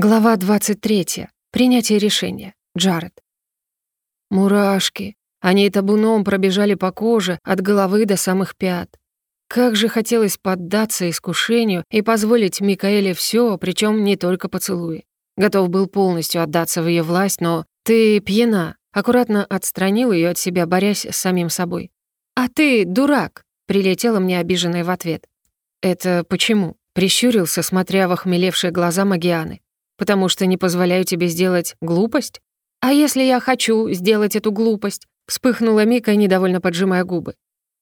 Глава 23. Принятие решения. Джаред. Мурашки. Они табуном пробежали по коже от головы до самых пят. Как же хотелось поддаться искушению и позволить Микаэле все, причем не только поцелуи. Готов был полностью отдаться в ее власть, но ты пьяна. Аккуратно отстранил ее от себя, борясь с самим собой. «А ты дурак!» — прилетела мне обиженная в ответ. «Это почему?» — прищурился, смотря в охмелевшие глаза Магианы потому что не позволяю тебе сделать глупость? А если я хочу сделать эту глупость? Вспыхнула Мика, недовольно поджимая губы.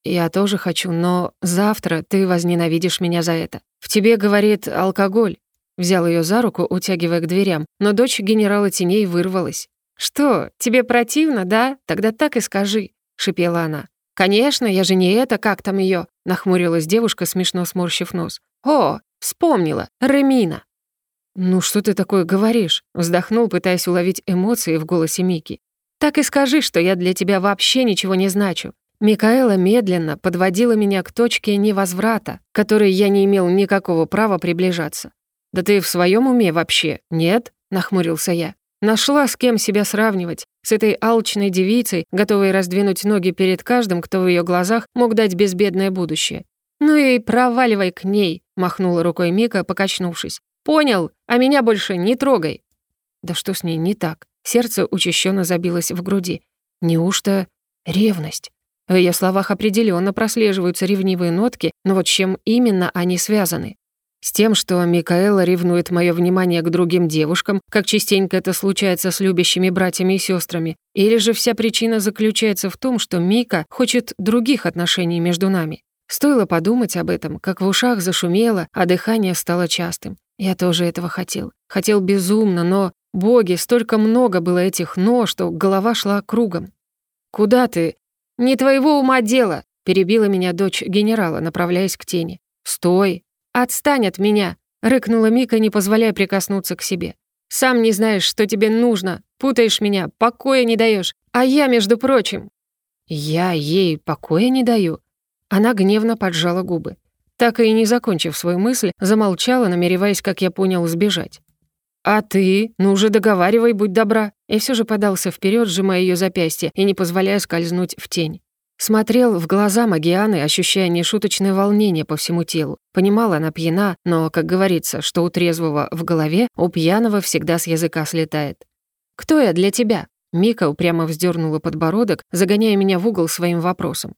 Я тоже хочу, но завтра ты возненавидишь меня за это. В тебе говорит алкоголь. Взял ее за руку, утягивая к дверям, но дочь генерала теней вырвалась. «Что, тебе противно, да? Тогда так и скажи», — шипела она. «Конечно, я же не это, как там ее, нахмурилась девушка, смешно сморщив нос. «О, вспомнила, Ремина». «Ну что ты такое говоришь?» — вздохнул, пытаясь уловить эмоции в голосе Мики. «Так и скажи, что я для тебя вообще ничего не значу». Микаэла медленно подводила меня к точке невозврата, к которой я не имел никакого права приближаться. «Да ты в своем уме вообще, нет?» — нахмурился я. Нашла с кем себя сравнивать, с этой алчной девицей, готовой раздвинуть ноги перед каждым, кто в ее глазах мог дать безбедное будущее. «Ну и проваливай к ней», — махнула рукой Мика, покачнувшись. Понял, а меня больше не трогай. Да что с ней не так? Сердце учащенно забилось в груди. Неужто ревность? В ее словах определенно прослеживаются ревнивые нотки, но вот чем именно они связаны? С тем, что Микаэла ревнует мое внимание к другим девушкам, как частенько это случается с любящими братьями и сестрами, или же вся причина заключается в том, что Мика хочет других отношений между нами. Стоило подумать об этом, как в ушах зашумело, а дыхание стало частым. Я тоже этого хотел. Хотел безумно, но, боги, столько много было этих «но», что голова шла кругом. «Куда ты?» «Не твоего ума дело», — перебила меня дочь генерала, направляясь к тени. «Стой! Отстань от меня!» — рыкнула Мика, не позволяя прикоснуться к себе. «Сам не знаешь, что тебе нужно, путаешь меня, покоя не даешь, а я, между прочим...» «Я ей покоя не даю?» Она гневно поджала губы. Так и не закончив свою мысль, замолчала, намереваясь, как я понял, сбежать. «А ты? Ну уже договаривай, будь добра!» И все же подался вперед, сжимая ее запястье и не позволяя скользнуть в тень. Смотрел в глаза Магианы, ощущая нешуточное волнение по всему телу. Понимала, она пьяна, но, как говорится, что у трезвого в голове, у пьяного всегда с языка слетает. «Кто я для тебя?» Мика упрямо вздернула подбородок, загоняя меня в угол своим вопросом.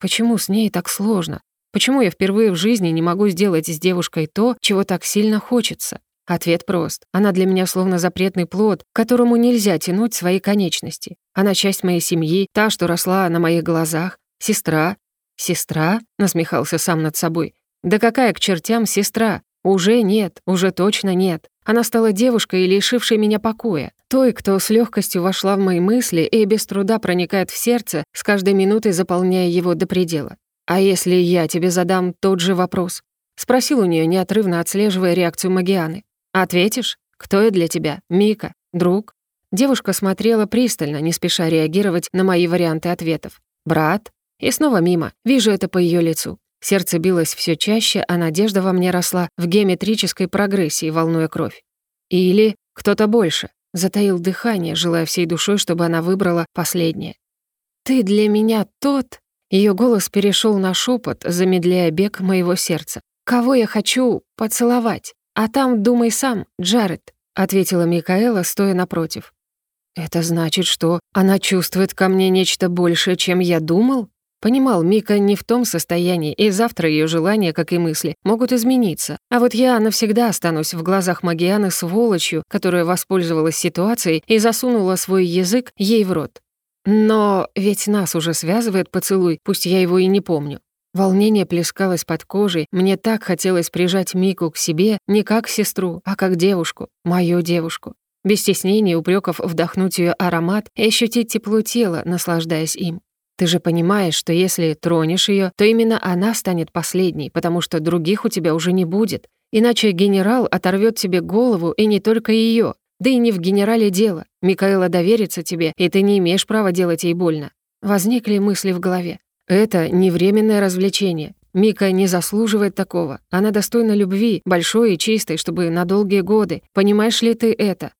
«Почему с ней так сложно? Почему я впервые в жизни не могу сделать с девушкой то, чего так сильно хочется? Ответ прост. Она для меня словно запретный плод, которому нельзя тянуть свои конечности. Она часть моей семьи, та, что росла на моих глазах. Сестра. Сестра? Насмехался сам над собой. Да какая к чертям сестра? Уже нет, уже точно нет. Она стала девушкой, лишившей меня покоя. Той, кто с легкостью вошла в мои мысли и без труда проникает в сердце, с каждой минутой заполняя его до предела. «А если я тебе задам тот же вопрос?» Спросил у нее, неотрывно отслеживая реакцию Магианы. «Ответишь? Кто я для тебя? Мика? Друг?» Девушка смотрела пристально, не спеша реагировать на мои варианты ответов. «Брат?» И снова мимо. Вижу это по ее лицу. Сердце билось все чаще, а надежда во мне росла в геометрической прогрессии, волнуя кровь. Или кто-то больше. Затаил дыхание, желая всей душой, чтобы она выбрала последнее. «Ты для меня тот...» Ее голос перешел на шепот, замедляя бег моего сердца. «Кого я хочу поцеловать? А там думай сам, Джаред», — ответила Микаэла, стоя напротив. «Это значит, что она чувствует ко мне нечто большее, чем я думал?» Понимал, Мика не в том состоянии, и завтра ее желания, как и мысли, могут измениться. А вот я навсегда останусь в глазах Магианы сволочью, которая воспользовалась ситуацией и засунула свой язык ей в рот. Но ведь нас уже связывает поцелуй, пусть я его и не помню. Волнение плескалось под кожей, мне так хотелось прижать Мику к себе не как сестру, а как девушку, мою девушку. Без стеснения и упреков вдохнуть ее аромат и ощутить тепло тела, наслаждаясь им. Ты же понимаешь, что если тронешь ее, то именно она станет последней, потому что других у тебя уже не будет. Иначе генерал оторвет тебе голову, и не только ее. Да и не в генерале дело. Микаэла доверится тебе, и ты не имеешь права делать ей больно. Возникли мысли в голове. Это не временное развлечение. Мика не заслуживает такого. Она достойна любви, большой и чистой, чтобы на долгие годы. Понимаешь ли ты это?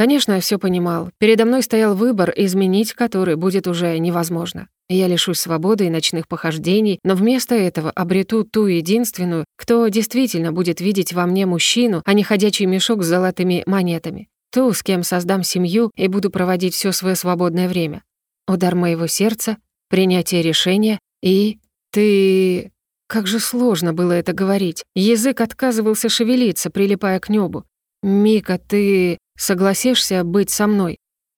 Конечно, я все понимал. Передо мной стоял выбор, изменить который будет уже невозможно. Я лишусь свободы и ночных похождений, но вместо этого обрету ту единственную, кто действительно будет видеть во мне мужчину, а не ходячий мешок с золотыми монетами. Ту, с кем создам семью и буду проводить все свое свободное время. Удар моего сердца, принятие решения и... Ты... Как же сложно было это говорить. Язык отказывался шевелиться, прилипая к небу. «Мика, ты согласишься быть со мной?»